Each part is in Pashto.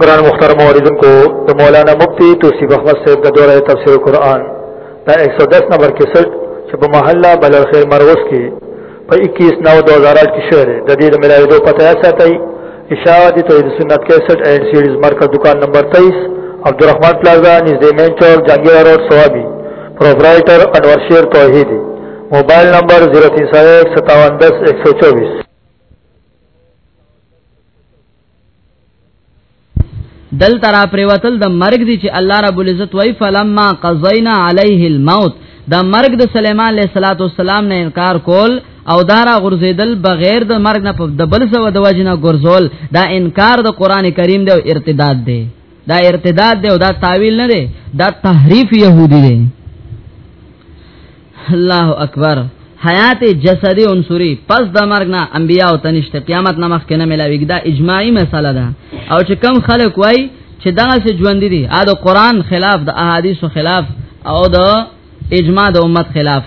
قرآن مختار موردن کو دا مولانا مبتی توسیب احمد صاحب دا دورہ تفسیر قرآن دا 110 نمبر کی سٹ چپ محلہ بلر خیر مروس کی پا 21 نو 2008 کی شعر دا دید ملاوی دو پتہ ایسا تایی اشاعت توحید سنت 61 اینڈ سیریز مرکز دکان نمبر 23 عبدالرحمن پلازا نزد مین چوک جانگیرہ روڈ سوابی پروپرائٹر انور شیر توحیدی موبایل نمبر 03015710124 دل ترا پریوتل د مرګ دی چې الله رب العزت وای فلما قضینا علیه الموت دا مرګ د سليمان عليه صلوات والسلام نه انکار کول او دارا غرزیدل بغیر د مرګ نه په دبل سو د وجنه غرزول دا انکار د قران کریم دی او ارتداد دی دا ارتداد دی او دا تعویل نه دی دا تحریف يهودي دی الله اکبر حیات جسدی عنصری پس د مرګ نه انبیا او تنشته قیامت نه مخکې نه ملاویږي دا اجماعي مسله ده او چې کم خلک وای چې دا سه ژوند دي ا د قران خلاف د احادیثو خلاف او د اجماع د امت خلاف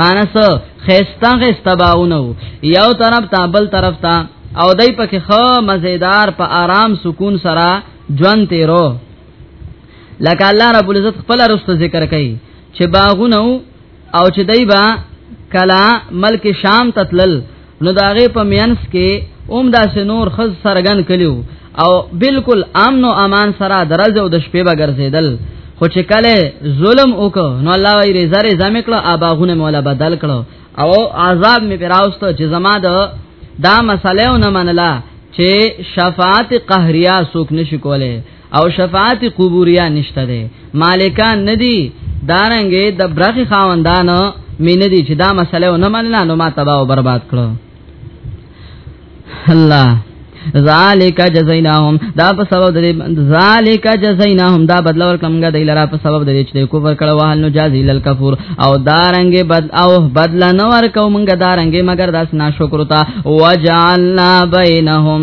مانس خيستا خيستا باونه یو طرف ته بل طرف ته او دای پکې خو مزیدار په آرام سکون سره ژوند تیرو لکه الله رب العزت خپل رست ذکر کوي چې باغونه او چې دای با کلا ملک شام تتلل نو داغه په مینس کې اوم دا سنور خز سرګن کلیو او بالکل امن او امان سره درځ او د شپې به ګرځیدل خو چې کله ظلم وکړ نو الله وی رضا رضا میکړه اباغونه مولا بدل کړه او عذاب می پراوست چې زما د دا مسله نه منله چې شفاعت قهریا سوک نشي کوله او شفاعت قبوریا نشته ده مالکان ندی دارنګه د برخ خاوندان مين دي چې دا مسله نه منله نو ما تباہ او برباد کړو الله ذالک جزایناهم دا په سبب د ذالک جزایناهم دا بدل ورکمګه د لرا په سبب د چې کفر کړه وهل نو جاز ال کفور او دارنګ بد او بدل نه ورکومګه دارنګ مگر داس ناشکرتا وجعلنا بینهم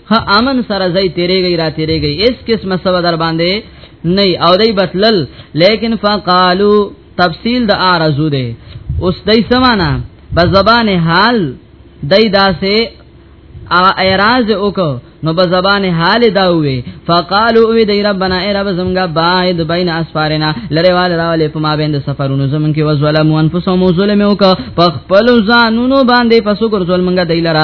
ها امن سره زی تیریږي را تیریږي اس قسمه سو در باندې نه او دی بتلل لیکن فقالو تفصیل د ارزو دی اوس دای سمانا په زبان حال دای داسې هغه اعتراض وکړو نو په زبان حال دا وې فقالو وی دی ربنا ای رب زمګه باید بین اسفارنا لره وال راولې په ما بین د سفرونو زمون کې وظلم انفسهم ظلم وکړه په خپل ځانونو باندې پسو ګر ظلمګه دی لره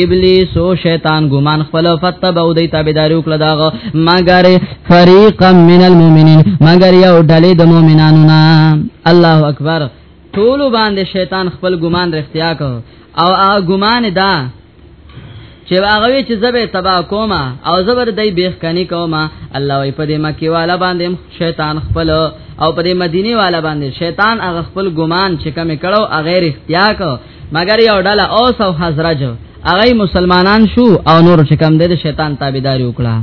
ابلیس او شیطان ګمان خپل فتبو دی تابعداري وکړه داغه مگر فریقا من المؤمنین مگر یو ډلې د مؤمنانو نه الله اکبر ټول باندې شیطان خپل ګمان رښتیا کو او هغه ګمان دا چې هغه وی چې زبې تبا کوما او زبر دای بیخ کني کوما الله وی په دې مکی والا باندې شیطان خپل او په دې مدینه والا باندې شیطان هغه خپل ګمان چې کم کړو هغه اختیار کو مگر یو ډله اوس او خزرج هغه مسلمانان شو او نور چې کم دي د شیطان تابعداري وکړه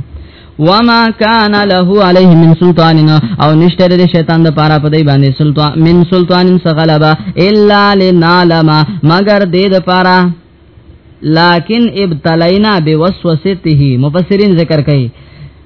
وما كان له عليه من سلطان او نشته د شیطان د پاره په دی باندې سلطان من سلطان سغلبا الا لنعلم مگر دې د پاره لكن ابتلينا بوسوسته مفسرين ذکر کوي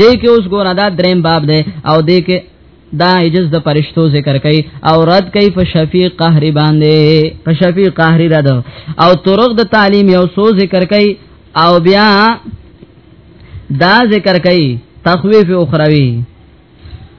دې کې اوس ګور ادا دریم باب دی او دې کې دا عجز د پرشتو ذکر کوي او رد کوي په شفیع قهری باندې په شفیع قهری رد او طرق د تعلیم یو سو ذکر کوي او بیا دا ذکر کوي تخویف اخروی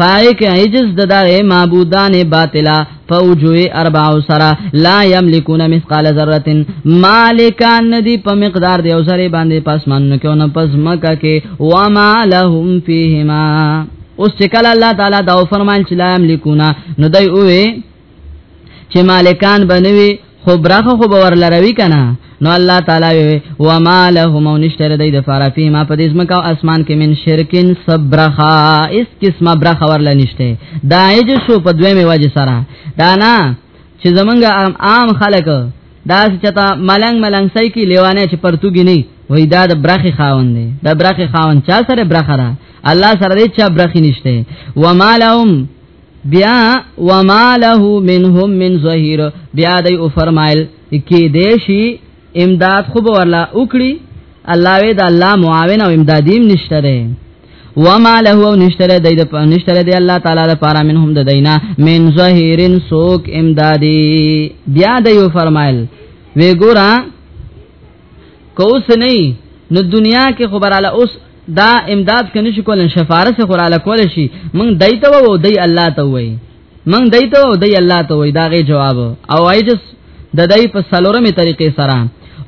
پای کې عجز د دغه معبودان باطلا فوجوه اربع سرا لا یملکون مثقال ذره مالکان ندی په مقدار دی او سره باندې پاسمانو کې او نه پس مکه کې و ما لهم فیهما اوس چې کله الله تعالی دا فرمان چې لا یملکون نو دای اوه چې مالکان بنوي خو برخه خو باور لروي کنه نو الله تعالی وي و ما لهم نشتر دای د فارا فی ما پدیس مکا اسمان کې من شرکین صبرخا اس قسمه برخه ورل نشته دایج شو په دوی می وجه سره دانا چې زمونږ عام خلک دا چتا ملنګ ملنګ سای کی لیوانه چې پرتګی نه وای دا د برخه خاون دی د برخه خاون چا سره برخه را الله سره دې چا برخه نشته و ما لهم بیا وما له منهم من ظهیر بیا دی او فرمایل کې دیشی امداد خو ورلا وکړي الله وی دا الله معاون او امدادیم نشته ده وما له نشتره د نشتره دی الله تعالی لپاره منهم د دینا من ظهیرن سوک امدادی بیا د یو فرمایل وی ګورا کوس نه نو دنیا کې خبراله اوس دا امداد کني شي کول شفاره سره قرآن کول شي مونږ دایته وو دای الله ته وای مونږ دایته وو دای الله ته وای داغه جواب او ایجس د دای په سلورمه طریقې سره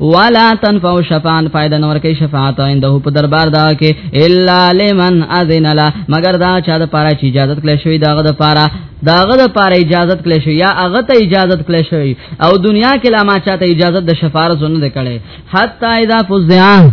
ولا تنفع شفاعت فائدہ نور کوي شفاعت عنده په دربار دا کې الا لمن اذن لا مگر دا چا د پاره چې اجازه کړې شوی داغه د پاره داغه د پاره اجازه کړې شوی یا هغه ته اجازه کړې شوی او دنیا کې لا ما چاته اجازه د شفاعت زونه کړي حتا اذا فزعه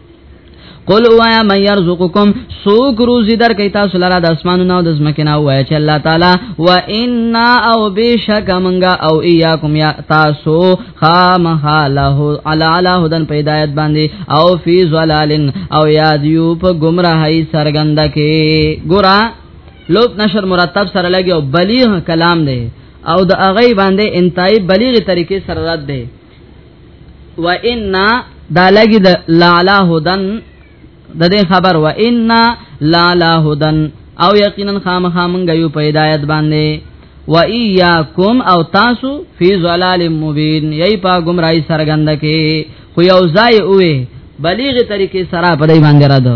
قل وایا من يرزقکم سوک روزی در کوي تاسو لاره د اسمانونو او د زمکه نه وای چې الله تعالی و ان او بشک منغا او اياکم یا تاسو خامها له علی علی هدن پیدایت باندې او فی ظلالن او یاد یو په گمراهی سرګند کې ګورا لوب نشر مرتب سره لګي او بلیغ کلام دی او د اغه باندې انتای بلیغ طریقې سره رد دی و ان دا لګي د لالا هدن د دې خبر و ان لالا هدن او یقینا خامخا مونږ یو په ہدایت باندې و ایاکم او تاسو فی ظلال مبین یی په گمراهی سرګند کې خو یو ځای اوه بلیغه طریقې سره په دې باندې را ده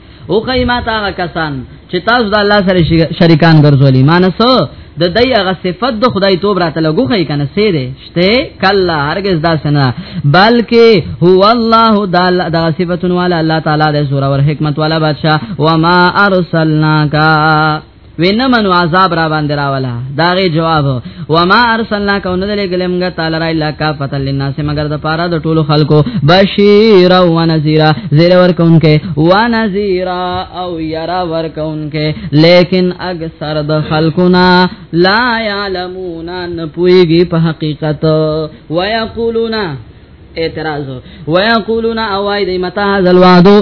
او خی ما تا کسان چې تاسو د الله سره شریکان ګرځولې مانسو د دای هغه صفت د خدای توب راته لګو خی کنه سي دي شته کلا هرگز دا سنا بلکې هو الله دال دا صفاتون والا الله تعالی د زور او حکمت والا بادشاہ وما ارسلناک وینه منو عذاب را باندې راولا داغه جواب و ما ارسلنا کو نه دلې ګلمګه تعالی را الا کا فتل للناس مگر د پاره د ټولو خلکو بشیر او نذیر زیر ورکونکې و نذیر او یرا ورکونکې لیکن اکثر د خلقنا لا یعلمون ان پویږي په حقیقت و یقولون اعتراض و یقولون اوای د متا ذل وعدو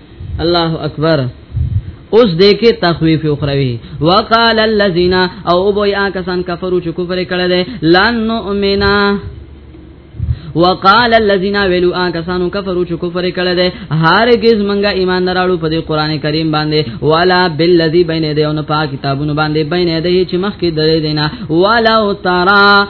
الله اکبر اوس دې کې تخویف اخروی وقال الذين او بو یا کسان کفرو چې کفر کړه دې لن نؤمنا وقال الذين ولوا آه، کسانو کفروا چې کفر کړه ده هرگز منګه ایمان نراړو په دې قران کریم باندې ولا بالذي بين يديه او نه پاک کتابونو باندې بین یدی چې مخکې درې دینه ولا ترى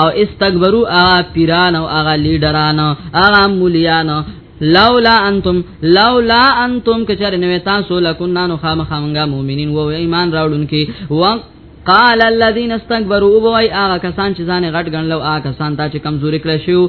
او استكبروا اغا پیران او اغا لیډران اغا مولیان لولا انتم لولا انتم کچر نو تاسو لکنا نو خامخامغه مؤمنین و ایمان راوړونکي وقت قال الذين استكبروا وای هغه کسان چې ځان غټ غنلو هغه کسان ته چې کمزوري کړی شو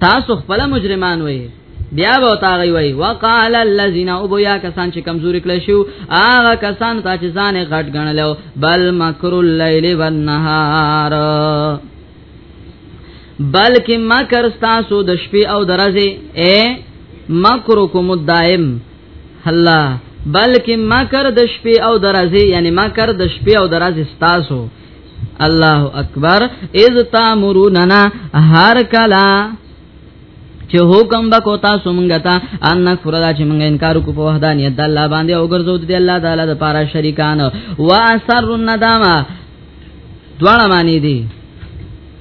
تاسو خپل مجرمان وای بیا به تاغي وای وقال الذين ابيا کسان چې کمزوري کړي شو هغه کسان ته چې ځان غټ غنلو بل مکر الليل والنهار بلکې مکر تاسو د شپې او درځي اے مکرکم الدائم الله بلکې مکر د شپې او درځي یعنی مکر د شپې او درځي تاسو الله اکبر اذ تامروننا هر کلا چې حکم وکاو تاسو مونږ ته ان نکفر دا چې مونږ انکار وکړو په وحدانیت د الله باندې او ګرځو د الله تعالی د پاره شریکان واسر الندامه دواړه معنی دي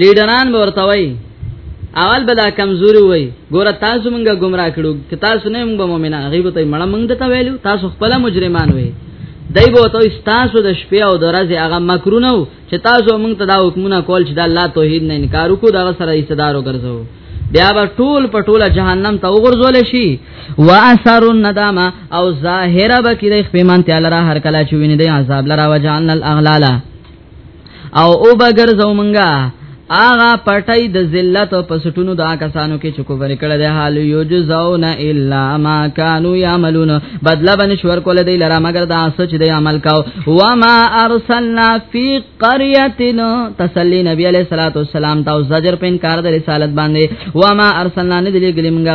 لیډران به ورته وای اول به دا کمزوري وای ګور تاسو مونږه گمراه کړو که تاسو نه مونږ مؤمنان غیب ته مړه مونږ ته ویلو تاسو خپل مجرمان وای دای به ته تاسو د شپې او د ورځې هغه مکرونه چې تاسو مونږ ته دا حکمونه کول چې د الله توحید نه انکار وکړو دا سره ایستدار وګرځو بیا به ټول په ټوله جهنم ته وګرځول شي واسر الندامه او ظاهره به کې د خپل منته لره هر کله چې ویني د عذاب لره وجعلنا الاغلالا او او بغیر زومنګا آغا پټای د ذلت او پسټونو دا کسانو کې چکو ور کړه د حال یو جزاون الا ما كانوا يعملون بدلا بن شور کول دی لرا مگر دا سچ دی عمل کاو و ما ارسلنا فی قريه تسلی نبی علیہ الصلوۃ والسلام دا زجر په انکار د رسالت باندې و ما ارسلنا ندلی ګلمګه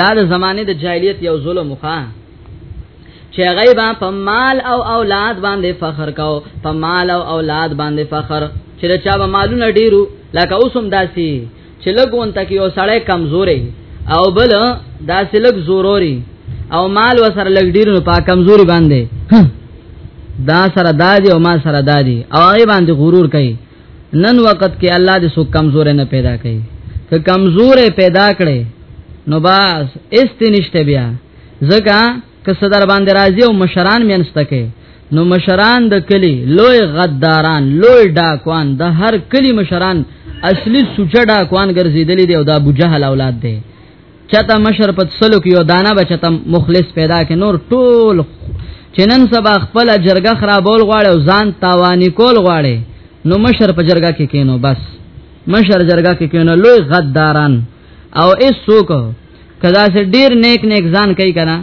دا د زمانه د جاهلیت یو ظلم وخا چې غیبا په مال او اولاد باندې فخر کاو په مال او اولاد باندې فخر چې چا به مالونه ډیرو لکه اوسم داسي چې لګون تک یو سړی کمزوري او بل داسې لګ زوروري او مال وسره لګ ډیر نو په کمزوري باندې دا سره دادی او ما سره دادی او هغه باندې غرور کوي نن وخت کې الله دې سو کمزور نه پیدا کړي که کمزور پیدا کړي نو باس استنشته بیا ځکه که صدر باندې راځي او مشران مینسته کوي نو مشران د کلی لوی غداران لوی ډاکوان د هر کلی مشران اصلي سوچ ډاکوان ګرځیدلی دی او دا ابو جهل اولاد دی چاته مشر په سلو کې یو دانه بچته مخلص پیدا کې نور ټول چنن سبا خپل جرګه خرابول غواړي او ځان تاوانی کول غواړي نو مشر په جرګه کې کینو بس مشر جرګه کې کینو لوی غداران او ایس سوک کدا سه ډیر نیک نیک ځان کوي کنه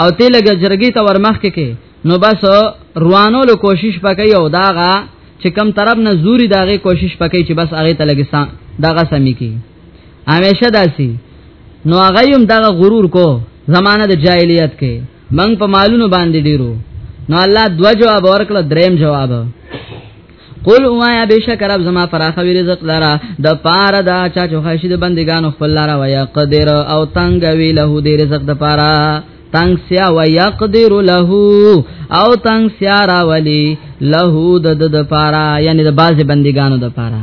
او ته لګ جرګی ته ورمخ کې کې نو بس روانو له کوشش پکې او داغه چې کم طرف نه زوري داغه کوشش پکې چې بس هغه ته لګسان داغه سمي کې همیشه داسي نو هغه هم دغه غرور کو زمانه د جاهلیت کې من په مالونو باندې ډیرو نو الله دو جواب ورکړه دریم جواب قل اوایا بشک رب زما فراخ وی رزق لرا د پاره دا چا چوخشی د بندگانو خپل لرا ویا قدر او تنگ وی له دې رزق د پاره تنگ سیا و یقدر له او تنگ سیا را ولی له د د پارا یعنی د باز بندگانو د پارا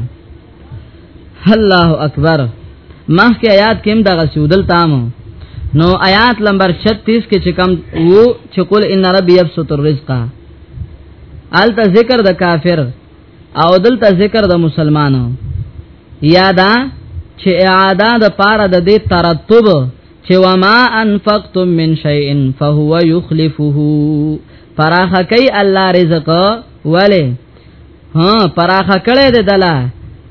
الله اکبر مخ کې آیات کې هم دغه سودل تام نو آیات نمبر 36 کې چې کم وو چې قل ان ربي يبسط الرزق الته ذکر د کافر او دلته ذکر د مسلمانو یادا چې اعاده د پاره د دې ترتب چې وما انفقتم من شيء فهو يخلفه فراخ کوي الله رزق ولی ها پراخه کړي د دلا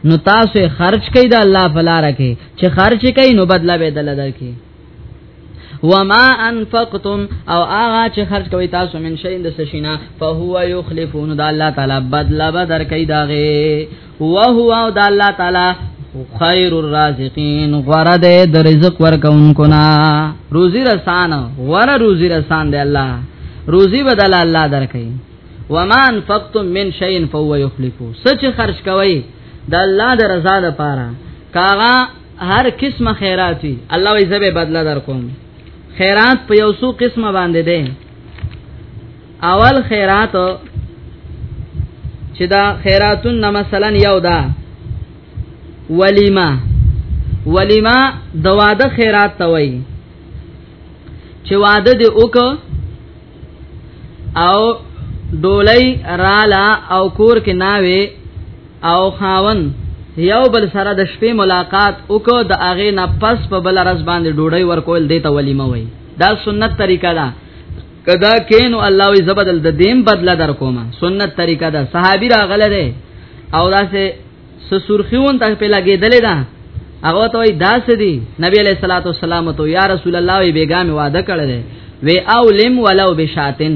نو تاسو خرج کړئ د الله په لار کې چې خرج کړئ نو بدله به دل درکې وما انفقتم او هغه چې خرج کوي تاسو من شي د سشینا فهو یخلفون د الله تعالی بدله به درکې داغه او هو او د الله تعالی خیر الرازقین غره ده د رزق ورکونکو نا روزی رسان غره روزی رسان دی الله روزی بدل الله درکې وما انفقتم من شيء فهو يخلفه سچ خرج کوي د الله د رضا لپاره کاغه هر قسمه خیرات وي الله یې زبې بدلا در کوم خیرات په یو څو قسمه باندې ده اول خیرات چې دا خیراتون نه مثلا یو دا ولیما ولیما د واده خیرات توي چې واده دې وکړه او ډولۍ رالا او کور کې ناوي او خاون یو بل سره د شپې ملاقات وکړ د اغه نه پس په بل رس باندې ډوډۍ ورکول دیته ولیمه وای دا سنت طریقه ده کدا کینو الله وی زبدل د دیم بدله در کومه سنت طریقه ده صحابي راغله ده او داسې س سرخیون ته په لګیدلې ده هغه ته وای داس دی نبی علیہ الصلوۃ والسلام ته یا رسول الله وی بیګام وعده کړل وی او لم ولو بشاتن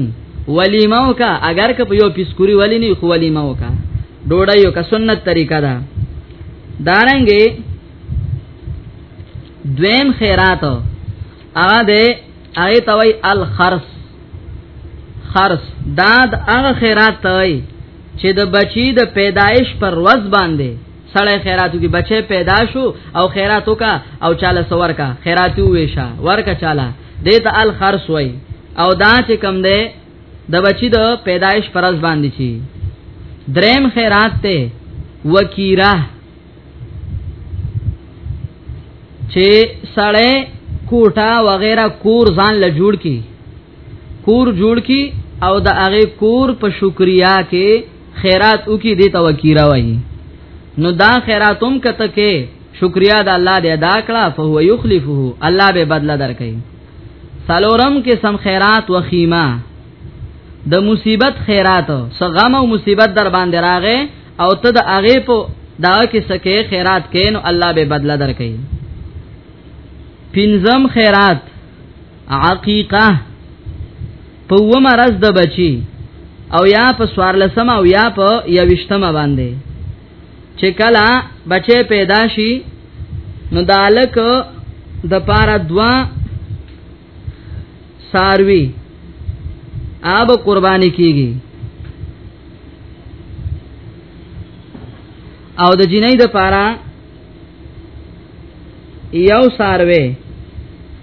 ولیمه وکا اگر که یو پیسکوري ولی نه خو ولیمه وکا ډوډۍ یو که سنت طریقه ده دارنګي دویم خیرات هغه ده هغه توي الخرس خرس داد هغه خیرات توي چې د بچی د پیدایش پر ورځ باندې سړی خیراتو کې بچی پیدا شو او خیراتو کا او چاله سور کا خیراتو ویشا ورکا چاله دیت ال خرص وای او دا چې کم دی د بچی د پیدایش پر ورځ باندې چی دریم خیرات ته وکیره چې سړی کوټه وغیرہ کور ځان له جوړ کی کور جوړ کی او د هغه کور په شکریا کې خیرات وکي دي ته وکیرا وایي نو دا خیراتوم کته کې شکریا د الله دې ادا کړه فهو یخلفه الله به بدله درکې سالورم کې سم خیرات وخیما د مصیبت خیرات سغم او مصیبت در باندې راغې او ته د هغه په دا کې سکه خیرات کین او الله به بدله درکې پنځم خیرات عقیقه په و مرز د بچی او یا په سوار لسم او یا په یوشتم باندې چې کله بچی پیدا شي نو دالک د پارا دوا ساروی آب قربانی کیږي او د جنۍ د پارا یو ساروی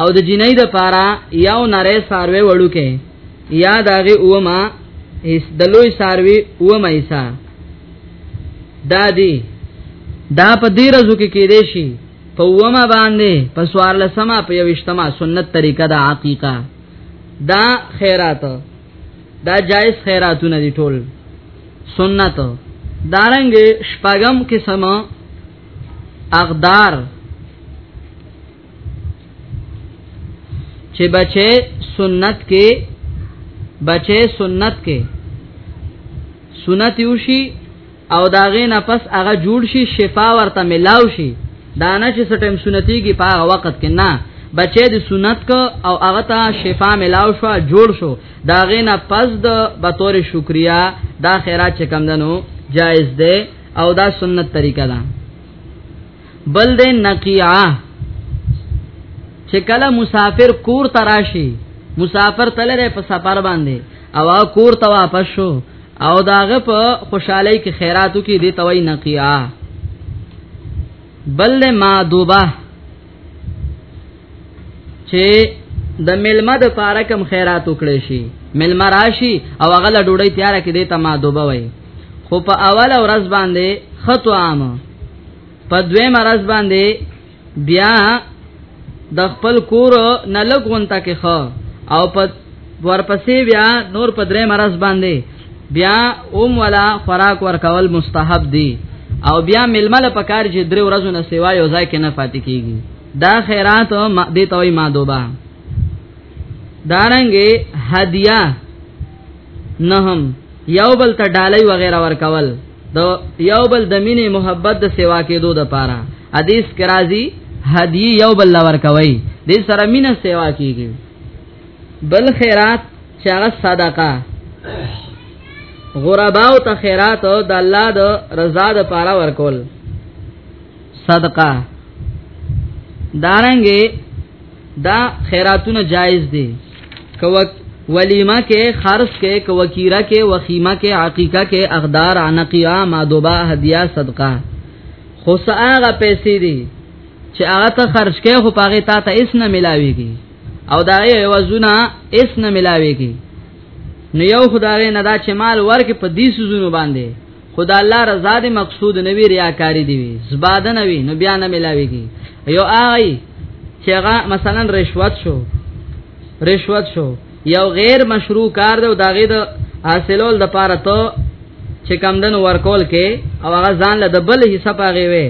او د جنۍ د پاره یو نری ساروي وړو کې یا داغه اوما هیڅ د لوی ساروي اوما ایسا دادی دا په دې رزو کې کې دی شي په اوما باندې په سوار لسما په یوشتما سنت طریقه دا عقیقه دا خیرات دا جائز خیراتونه دي ټول سنت دارنګ شپغم قسمه اقدار چې بچي سنت کې بچي سنت کې سنت یوشي او داغه نه پس هغه جوړ شي شفا ورته ملاو شي دانه چې سټم سنتي کې په هغه وخت کې نه بچې د سنت کو او هغه ته شفا ملاو شو جوړ شو دا غینا پس د بطور شکریا دا خیرات چې کم دنو جائز ده او دا سنت طریقه ده بل دې نقیعه چې کله مسافر کور تراشي مسافر تلره په سفر باندې او کور ته واپس شو او داغه په خوشحالي کې خیراتو کې دي توي نقیا بل ما دوبه چې د ملما د پاره کم خیرات وکړي شي ملما راشي او هغه له ډوډۍ تیار کړي دې ته ما دوبه وای خو په اوله ورځ باندې خطو عام په دویمه ورځ باندې بیا د خپل کور نه لګون تا کې خو او په ورپسې بیا نور په درې مرز باندې بیا اوم ولا خوراک ورکول مستحب دی او بیا ململ په کار چې درې ورځې نه سیوا یو ځای کې نه پاتې کیږي دا خیرات دې توي ما دوبا دارنګې هدیه نهم یو بل ته ډالۍ وغیرہ ورکول د یو بل د مینې محبت د سیوا کېدو د پاره حدیث کرازی هدیه یو بل لور کوي د سره مینه سیوا کیږي بل خیرات چې هغه صدقه غربا او ته خیرات د الله د رضا د پاره ورکول صدقه دارنګي دا خیراتونه جایز دي کوک ولیمه کې خرص کې کوکیره کې وخیمه کې عقیقه کې اقدار عنقیا مادوبا هدیه صدقه خو ساغه پیسې دي چې هغه ته خرج کې خو پاغه تا ته اس نه ملاويږي او دا یې وزونه اس نه ملاوي کی نو یو خدای نه دا چې مال ورکه په دې سوزونو باندې خدا الله رضا دې مقصود نه وی ریاکاری دی وی زباده نه وی نو بیا نه ملاوي کی یو آی چې هغه مثلا رشوت شو رشوت شو یو غیر مشروع کار دی او دا غي د حاصلول د پاره ته چې کم دن ورکول کې او هغه ځان له د بل حصہ پاغي وي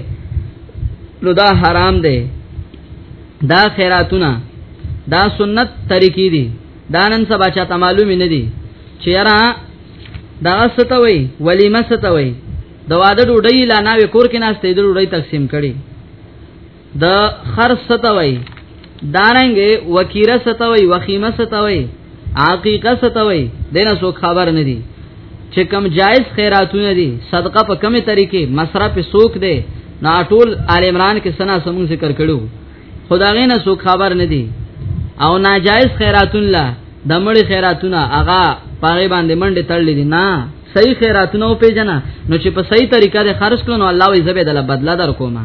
نو دا حرام دی دا خیراتونه دا سنت طریقې دي دا نن سبا چاته معلوم نه دي چې یاره دا ست وای ولیمه ست وای د واده ډوډۍ لا ناوې کور کې ناشته د ډوډۍ تقسیم کړي د خر ست وای دارنګ وکیره ست وای وخیمه ست وای عقیقه ست وای دنه سو خبر نه دي چې کم جایز خیراتونه دي صدقه په کومه طریقې مصرف سوک دی نو ټول آل عمران کې سنا سمون ذکر کړو خدای نه سوک خبر نه دي او ناجایز خیراتون لا د مړي خیراتونه هغه پاره باندې منډه تړلې دي نه صحیح خیراتونه او پیجنا نو چې په صحیح طریقه د خرج کړو نو الله وي زبې د بدلا در کومه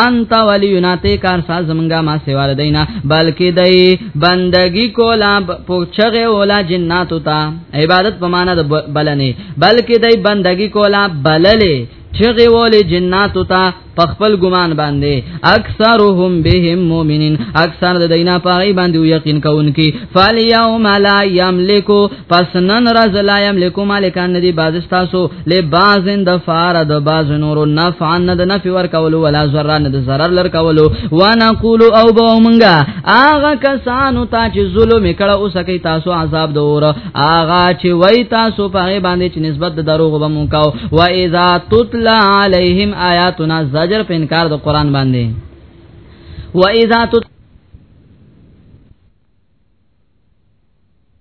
انت ولینا ته کار ساز زمونږه ما سیوا دینا بلکې دای بندگی کولا پوچغه ولا جناتو تا عبادت په معنا د بلنې بلکې دای بندگی کولا بللې چغه ولی جناتو تا پخپل ګمان باندې اکثرهم بهم مؤمنین اکثر د دینا پای باندې یقین کوونکی فالیوم لا یملکو پس نن راز لا یملکو مالکان ندی باز تاسو له بازن د فار د باز نورو نفع نه د نفع ور کولو ولا ضرر نه د ضرر لر کولو وانا قول او بو منګه اغه کسانو ته چې ظلم کړه اوس کوي تاسو عذاب دور اغه چې وای تاسو په باندې چې نسبت د دروغ به مو کاو و اذا تطلع عليهم آیاتنا زجر په انکار د قران باندې و اذا تطلع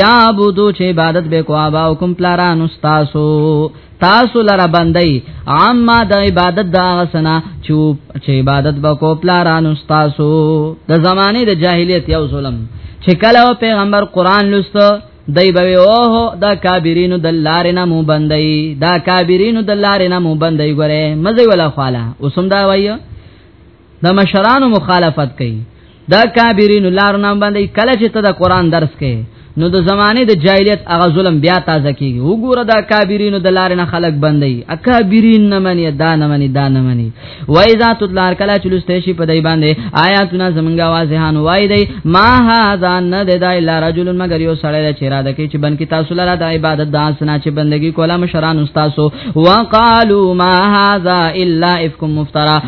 یا عبدو چې عبادت به کو ابا حکم پلاران استاسو تاسو لره بندي عامه د عبادت دا غسنا چوب چې عبادت به کو پلاران استاسو د زمانه د جاهلیت یو ظلم چې کله پیغمبر قران لسته دای به اوه دا کابرینو د لارې نه مو بندي دا کابرینو د لارې نه مو بندي ګوره مزه ولا خاله اوسم دا وایو د مشرانو مخالفت کوي دا کابرین لار نام باندې کله چې ته د قران درس کې نو د زمانه د جاهلیت هغه ظلم بیا تازه کیږي وګوره دا کابرینو د لارې نه خلق بندي اکابرین نه مني دا نه مني دا نه مني وای ذات لار کله چې لسته شي په دای باندې آیاتونه زمونږ واضحان وای دی ما هاذا نه د دای لار رجل مگر یو سړی د چیرې د کې چې بن کې تاسو لاره د عبادت داس نه چې بندگی کوله مشران استادو وقالو ما هاذا الا افکم مفترا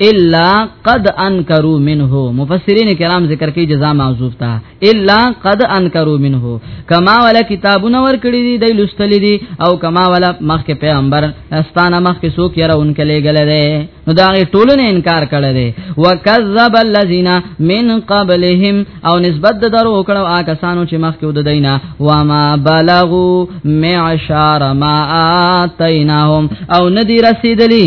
الا قد انکروا منه مفسرین کرام ذکر کوي جزاء معذوف تا الا قد انکروا منه کما ولا کتابونه ور کړی دي د لستل دي او کما ولا مخ کې پیغمبر استانه مخ کې سو کېره ان کله غل ده نو دا ټولونه انکار کړي دي وکذب الذين من قبلهم او نسبت د درو کړه آ کسانو چې مخ کې ود دینا وما بلغوا معشار ما اتیناهم او ندی رسیدلی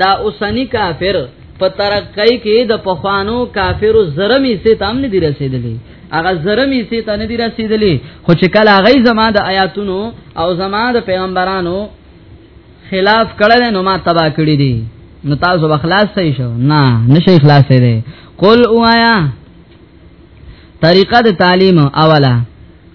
دا اوسنی کافر په ترقۍ کې د پخوانو کافرو زرمی سي تام نه دی رسیدلی هغه زرمی سي ته نه دی رسیدلی خو چې کله هغه زما د آیاتونو او زما د پیغمبرانو خلاف کړل نو ما تبا کړی دي نو تاسو بخلاص شئ شو نه نشي خلاص دي قل اوایا طریقه د تعلیم اوله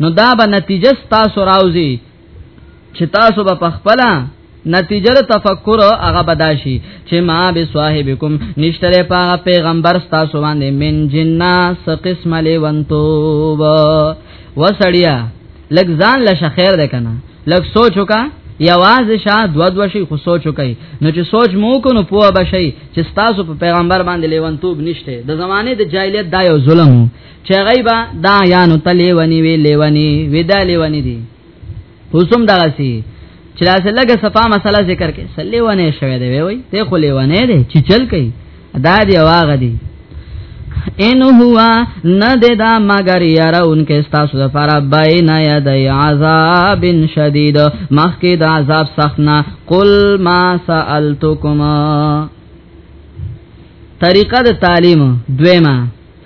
نو دا به نتیجه تاسو راوځي چې تاسو به پخپلا نتیجه تفکر هغه بداشي چې ما به صاحبکم نشتره پاغه پیغمبر تاسو باندې من جننا س قسم لیونتوب وسړیا لګ ځان لشه خیر ده کنه لګ سوچ وکا یواز شا دو دو شي خو سوچ وکي نو چې سوچ مو کو نو پوه بشي چې تاسو په پیغمبر باندې لیونتوب نشته د زمانه د جاهلیت دا یو ظلم چې غیبا دا یانو تلې ونی وی لیونی وی دا لیونی دي حسم دغسی چې لاسه لګه صفه مسله ذکر کې سلې ونه شوی دی وی ته خو لیونی دی چې چل کوي دا دی واغ دی ان هوا نه د دا مگر يرون کې تاسو لپاره بین ید عذاب شدید مخکې د عذاب سخنا قل ما سالتکما طریقه د تعلیم دویمه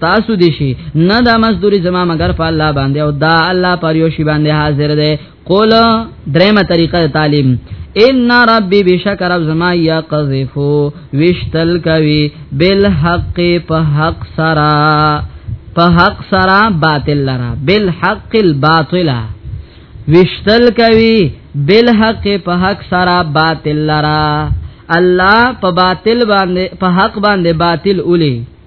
تاسو دي شي نه دا مزدوري زما مگر په الله باندې او دا الله پر یو شی باندې حاضر دی قول درېمه طریقه تعلیم ان ربي بشک رب زما يقذفو وشتل کوي بالحق په حق سرا په حق سرا باطل لرا بالحق الباطل وشتل کوي بالحق په حق سرا باطل لرا الله په باطل باندې په حق باندې باطل اولي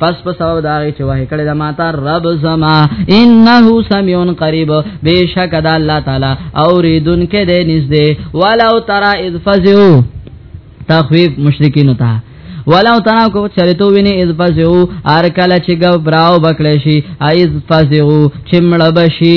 پس په سبب دا غي چې وه کړه د ماته رب زما انه سميع قريب بشک د الله تعالی اوریدن کې دې نږدې ولو ترى اذ فزعو تخویف مشرکین ته ولو ترا کو چرتو ویني اذ فزعو ار کله چې غبراو بکړې شي ايز فزعو چې مړ بشي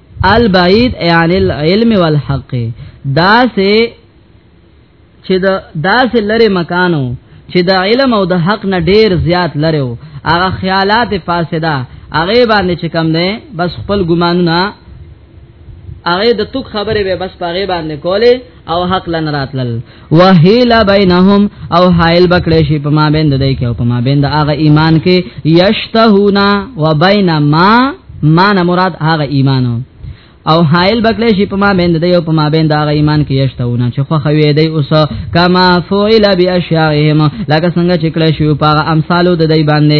البعید عن العلم والحق دا سه چې دا داسې لره مکانو چې د علم او د حق نه ډیر زیات لره وو هغه خیالات فاسده هغه باندې چې کم نه بس خپل ګمانونه هغه د توک خبره به بس پاغه باندې کوله او حق لن راتلل وهیلا بینهم او حائل بکړې شي په ما بند دای کې او په ما بند هغه ایمان کې یشتهونا وبین ما ما نه مراد هغه ایمانو او حائل بکلی شي په ما بند دی او په ما بند هغه ایمان کې یشتونه چې خو خوي دی اوس کما فعل باشیاهم لکه څنګه چې کله شو په امثالو د دی باندې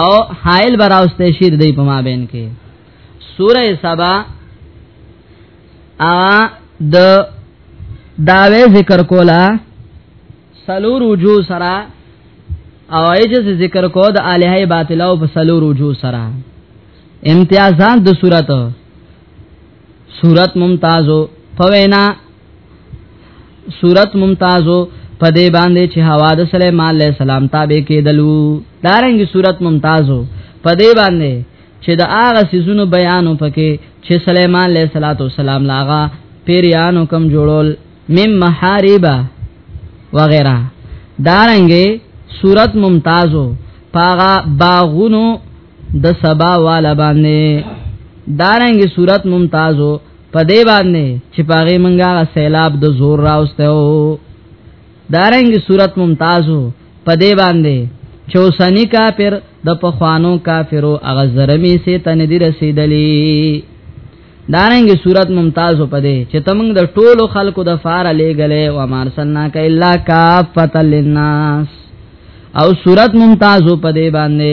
او حائل براوسته شي د په مابین کې سوره سبا ا د داوی ذکر کولا سلور وجو سرا او ایجز ذکر کو د الہی باطل او په سلور وجو سرا امتیازات د صورت صورت ممتازو فوینا صورت ممتازو په دې باندې چې هوا د سليمان عليه السلام تابع کېدلو دارنګي صورت ممتازو په دې باندې چې د هغه سيزونو بیانو پکې چې سليمان عليه السلام لاغا پیریانو کم جوړول مم محاربه وغیرہ دارنګي صورت ممتازو پاغا باغونو د سبا والا باندې دارنګي صورت ممتازو په دې باندې چې پاغه منګه سیلاب د زور راوسته او دارنګ صورت ممتازو په دې باندې چوسنی کافر د پخوانو کافرو اغه زرمی سي تن دي رسیدلی دارنګ صورت ممتاز په دې چې تمنګ د ټولو خلکو د فار لګلې او مارسلنا ک الا کافت للناس او صورت ممتاز په دې باندې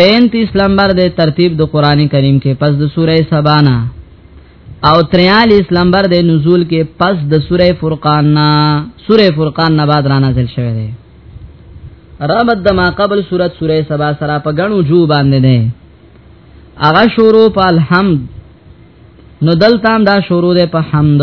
35 نمبر د ترتیب د قران کریم کې پس د سوره سبانا او 43 نمبر د نزول کې پس د سوره فرقان نا سوره فرقان نه بعد را نازل شوه دی رابط د ما قبل سوره سوره سبا سره په غنو جو باندې نه اغا شروع په الحمد نو دلته دا شروع ده په حمد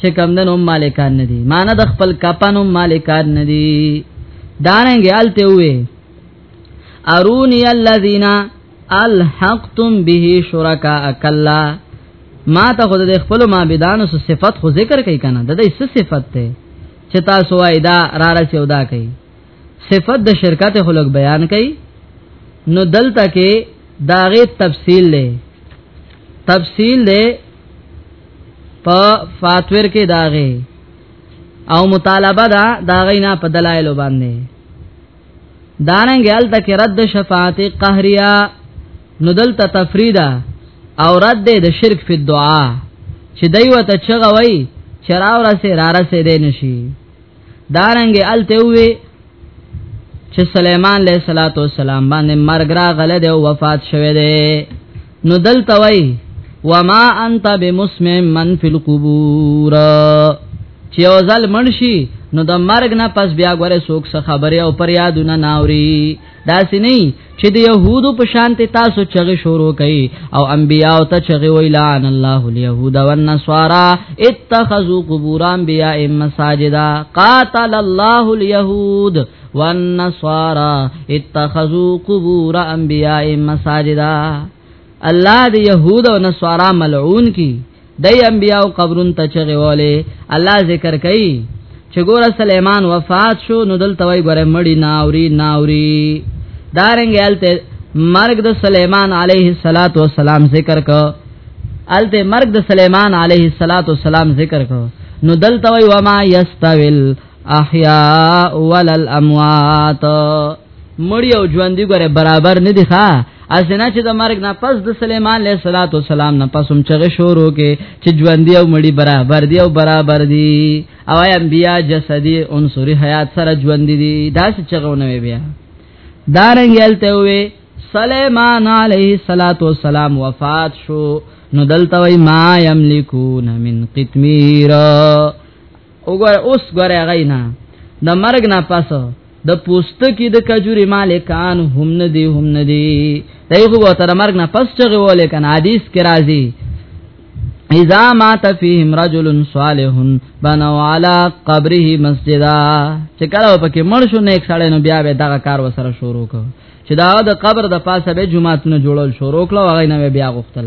چې کمندنو مالکان نه دي مان د خپل کپانو مالکان نه دي دارنګ الته وې ارونی الذین الحقتم به شرکا کلا ما ته خود د خپل معبودانو سو صفت خو ذکر کوي کنه د دې څه صفت ته چې تاسو وای دا را رسیو دا کوي صفت د شرکت خلق بیان کوي نو دلته کې داغه تفصیل لې تفصیل لې په فاتور کې داغه او مطالبه دا داغه نه په دلایل باندې داننګ ال تک رد شفاعت قهریا نو دلته تفریدا او رد د شرک په دعا چې دایو ته چغه وای چراو را سه را را سه دین شي دارنګ الته وی چې سليمان عليه صلوات و سلام باندې مرګ را غله دی او وفات شوه دی نو دل توي وما انت بمسمع من في القبور چې اوزل منشي نو د مرګ نه پس بیا غره سوک څه خبره او پر یادونه ناوري دا سې نه چې د يهودو په شان ته تاسو چغه شروع کړي او انبياء ته چغه وی لعن الله اليهود والنصارى اتخذوا قبور انبياء مساجدا قاتل الله اليهود والنصارى اتخذوا قبور انبياء مساجدا الله د يهود او نصارا ملعون کی دای انبیاء قبرون ته چغه والے الله ذکر کوي چې ګور سليمان وفات شو نو دلته وای ګوره مړی ناوري ناوري دارنګ الته مرګ د سليمان عليه الصلاه والسلام ذکر کو الته مرګ د سليمان عليه الصلاه والسلام ذکر کو نو دلته وای وما يستويل احیاء ولل اموات مړی او ژوندۍ ګره برابر نه دي ښا اسنه چې د مرګ نه پس د سليمان عليه صلوات و سلام نه پس هم چغه شروع کې چې ژوندۍ او مړی برابر دي او برابر دي او انبيیا جسدي عنصري حيات سره ژوندۍ دي دا څه چغونه بیا دارنګ یلته وي سليمان عليه صلوات و سلام وفات شو نو دلته وای ما یملکون من قتمیر وګوره اوس ګوره غینا د مرګ نه پاسو د پوستکی د کجوري مالکان هم نه دی هم نه دی دغه وو تر مرګ نه پس چغه ولې کنه حدیث کې راځي اذا مات فيهم رجل صالح بنوا على قبره مسجدا چې کله پکې مړ شو نیک سړی نو بیا به دغه کار وسره شروع کو چې دا د قبر د پاسه به جمعهتون جوړول شروع کړو هغه نه بیا غختل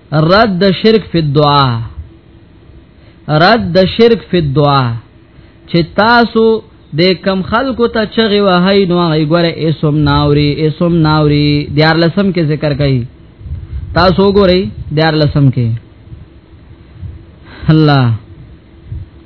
رد د شرک فی الدعاء رد د شرک فی الدعاء چې تاسو د کم خلکو ته چغي وهي نو هغه ګوره اسم ناوري اسم ناوري دیار لسم کې ذکر کړي تاسو ګورئ دیار لسم کې الله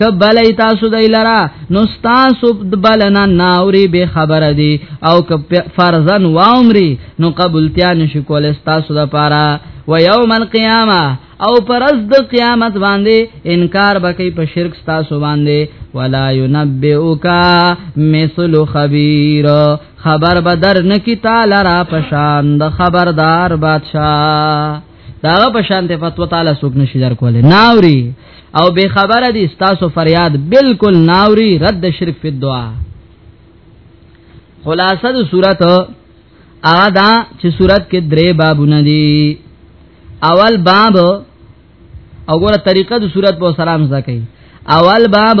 کبلای تاسو دای لرا نو تاسو بلنا ناوري به خبر دي او کب فرزن وامري نو قبولتیا نشو کول تاسو د پاره و یوم القیامه او پرز د قیامت باندې انکار بکې په شرک تاسو باندې ولا ينبئک مثل خبير خبر بدر نکی تعالی را پشان د خبردار بادشاہ دا په شان ته فتوا تعالی سوک نشي در کوله ناوري او به خبره دي تاسو فریاد بالکل ناوري رد شرک په دعا خلاصه د صورت اغا دا چې صورت کې درې بابونه دي اول باب او ګوره طریقه د صورت په سلام زکې اول باب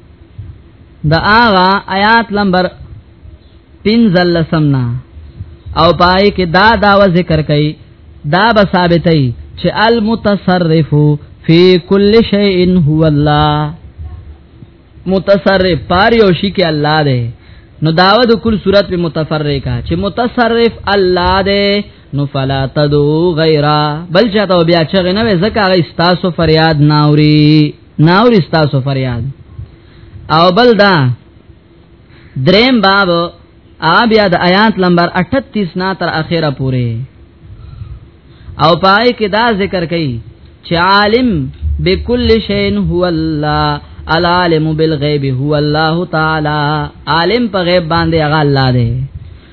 د آغا آیات نمبر 15 سمنا او پای کې دا داوا ذکر کړي دا به ثابتې چې المتصرف فی کل شیء هو الله متصرف پاره او شی کې الله دی نو داوا د کل صورت په متفرقه چې متصرف الله دی نو فلا تدو غیرا بل چاته بیا چغه نه وې زکه غي استاسو فریاد ناوري ناور استاسو فریاد او بل دا دریم باب آبیا د آیات نمبر 38 نا تر اخره پوره او پای کې دا ذکر کړي چې عالم بكل شيء هو الله العالم بالغيب هو الله تعالی عالم په غیب باندې هغه الله دی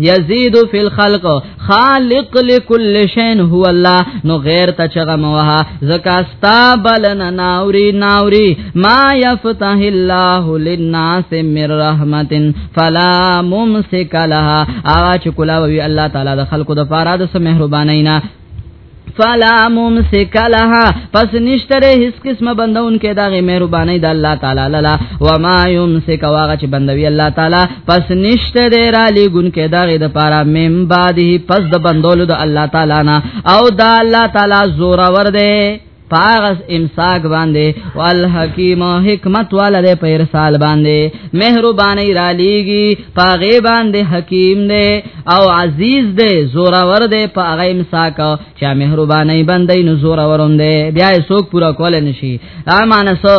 یزید فی الخلق خالق لكل شین هو الله نو غیر ته چغه موها زکا ستا بلن ناوری ناوری ما یفتح الله للناس من رحمت فلا ممسک لها اچ کولا وی الله تعالی د خلقو د فاراد سره مهربانینا فلا ممسک لها پس نشتره هیڅ قسمه بندون کې داغه مهرباني د الله تعالی لاله و ما یمسک واغه چې بندوي الله تعالی پس نشته دې را لګون کې داغه د پاره مم بعده پس د بندولو د الله تعالی نه او دا الله تعالی زور ور دی پاغس امساک باندې والحکیم حکمت والا دې په ارسال باندې مهرباني را لېږي پاغه باندې حکیم دې او عزیز دې زورور دې پاغه امساک چې مهرباني باندې نو زورورم دې بیا یې څوک پورا کول نشي امانه سو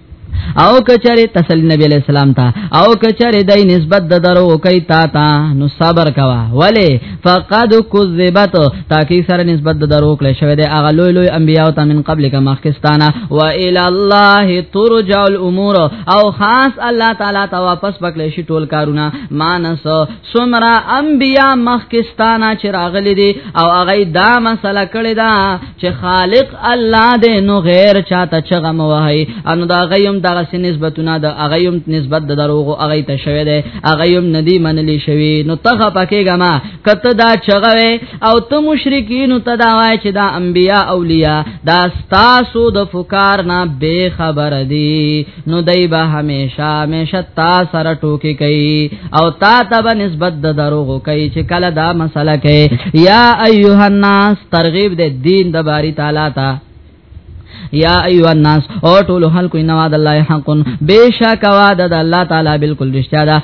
او کچره تسلی نبی علیہ السلام ته او کچره دای نسبت د درو کوي تا تا نو صبر کوا ولی فقد کذبت تاکي سره نسبت د درو کله شوی دی اغه لوی لوی انبیاء ته من قبل کا مخکستانه و الی الله ترجع الامور او خاص الله تعالی ته واپس پکړې شي ټول کارونه مانس سمرا انبیا مخکستانا چې راغلي دي او هغه دا مسله کړې ده چې خالق الله دې نو غیر چاته چغه موهي ان دا غيوم دغه سي نسبتونه د غيوم نسبت د دروغ هغه ته شوی دی هغه يوم ندي منلي شوی نو تخه پکې غما کته دا چغه او ته مشرکین ته دا وای چې دا انبیا اولیاء دا ستاسو د فکار نه بے خبر دي نو دای به همیشه همیشه تا سره ټوکی کوي او تا ته به نسبت د دروغ کوي چې کله دا مسله کوي یا ایها الناس ترغیب د دین د باری تعالی ته یا ایو الناس او ټول خلق ان وعد الله حق بشک وعد الله تعالی بالکل رښتیا ده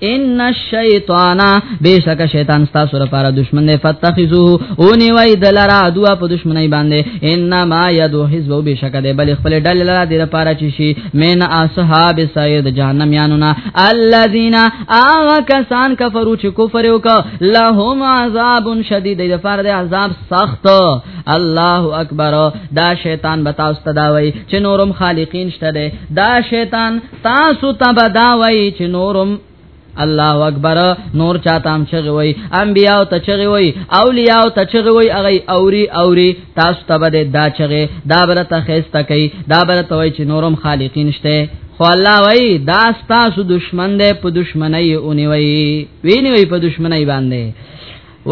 ان الشیطان بیشک شیطان تاسو لپاره دشمن دی فتخذوه او نیوی دلرا دوا په دشمنی باندې انما یدو حزب بیشک دی بل خپل ډل لرا دی لپاره چی شي من اصحاب سید جهنم یانونا الذین اغه کسان کفرو چې کفر وک لهم عذاب شدید دی لپاره دی عذاب سخت الله اکبر دا شیطان بتاست دا وای چې نورم خالقین شته دا شیطان تاسو تبدا وای چې نورم الله اکبر نور چاته هم چغي وای انبیاء ته چغي وای اولیاء ته چغي وای اغه اوري اوري تاسو ته بده دا چغي دا بل ته خسته کوي دا بل ته وای چې نورم خالقین شته خو الله وای دا تاسو دشمن دی په دشمنی اونی وای ویني وای په دشمنی باندې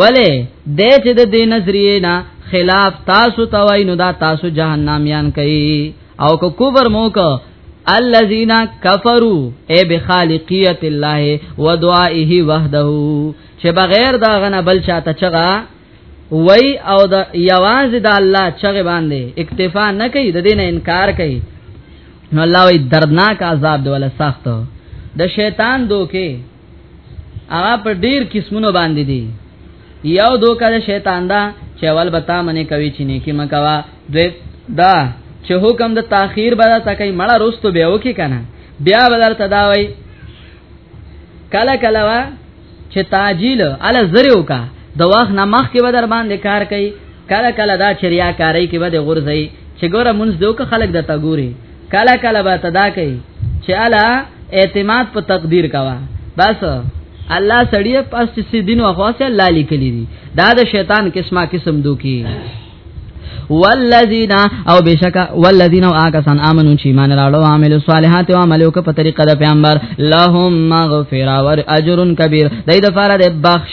ولی د چې د دې نظریه نه خلاف تاسو توای نو دا تاسو جهنميان کوي او کو کوبر موکه الذين كفروا اي بخالقيه الله ودعائه وحده چې بغیر دا غنه بل چاته چغا وای او د یواز د الله چغه باندې اکتفا نه کوي د دین انکار کوي نو الله وی دردناک عذاب دی ولا سخت د شیطان دوکه هغه په ډیر قسمونو باندې دي یو دوکه د شیطان دا چې اول بتا منې کوي چې نیکی مکوا دوی دا چې حکم د تاخير به تکي مړه رستو به وکي کنه بیا بدر تداوي کله کله وا چې تاجیل ال زریو کا د واخ نه مخ کې بدر باندې کار کوي کله کله دا چریا کاری کې به د غرزي چې ګوره مونږ دوک خلک د تګوري کله کله به تدا کوي چې الا اعتماد په تقدیر کوا بس الله سړی پس چې دین او خاصه الله لیکلی دي دا د شیطان قسمه قسم دوکي والذین او بشک والذین او آکسان امنو چې ایمان راړو عامل الصالحات او عملو په طریقه د پیغمبر لهم مغفرہ ور اجر کبیر دای د فار د بخش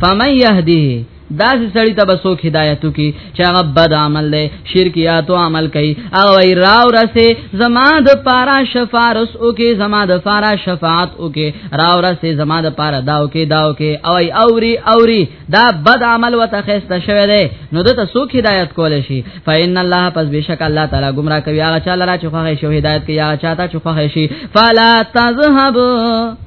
فمن يهديه دا چې سړی ته بسوک هدایتو کی چې هغه بد عمل دی شرکیاتو عمل کوي او ای راو رسه زما د پارا شفارس او کې زما د پارا شفاعت او کې راو رسه زما د پارا داو کې داو کې او ای اوري اوري دا بد عمل وته خسته شوی دی نو دته سوک هدایت کول شي فإن الله پس بشک الله تعالی گمراه کوي هغه چا لرا چې خوښ شي هدایت کوي هغه چا ته چې خوښ شي فلا تذهب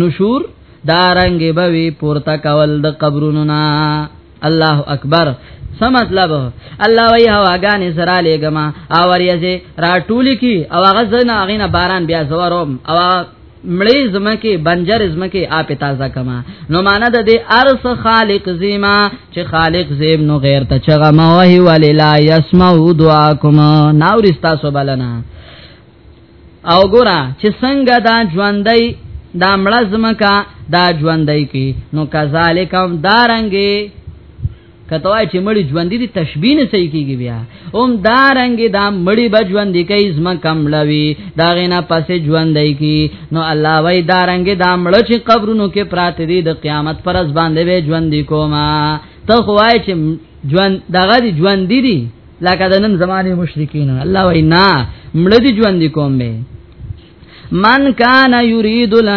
نشور دارنګ به وی پورته کول د قبرونو نا الله اکبر سم مطلب الله وی هواګانې سره لګما او ریزه را ټولی کی او هغه زنا غینه باران بیا زوروم او مړې زمکه بنجر زمکه آپ تازه کما نو معنا د دې ارس خالق زیما چې خالق زیم نو غیر ته چغه ما وهی وللا یسمعو دعاکما ناور استاسو بلنا او ګورا چې څنګه دا ژوندۍ دا ملزم کا دا ژوندۍ کی نو کذالک هم دارنګي کته وای چې مړی ژوند دي تشبیه نه صحیح کیږي بیا اوم دا رنگ دا مړی بجوند دي کای زما کم لوي دا غینا پسې ژوند دی کی نو الله وای دا رنگ دا مړ چې قبرونو کې پراته دي د قیامت پر ځبان دی ژوند کوما ته خوای چې ژوند دغه ژوند دي لکه د نن زمانه مشرکین الله وینا مړ دي ژوند کوم به من کان یرید لا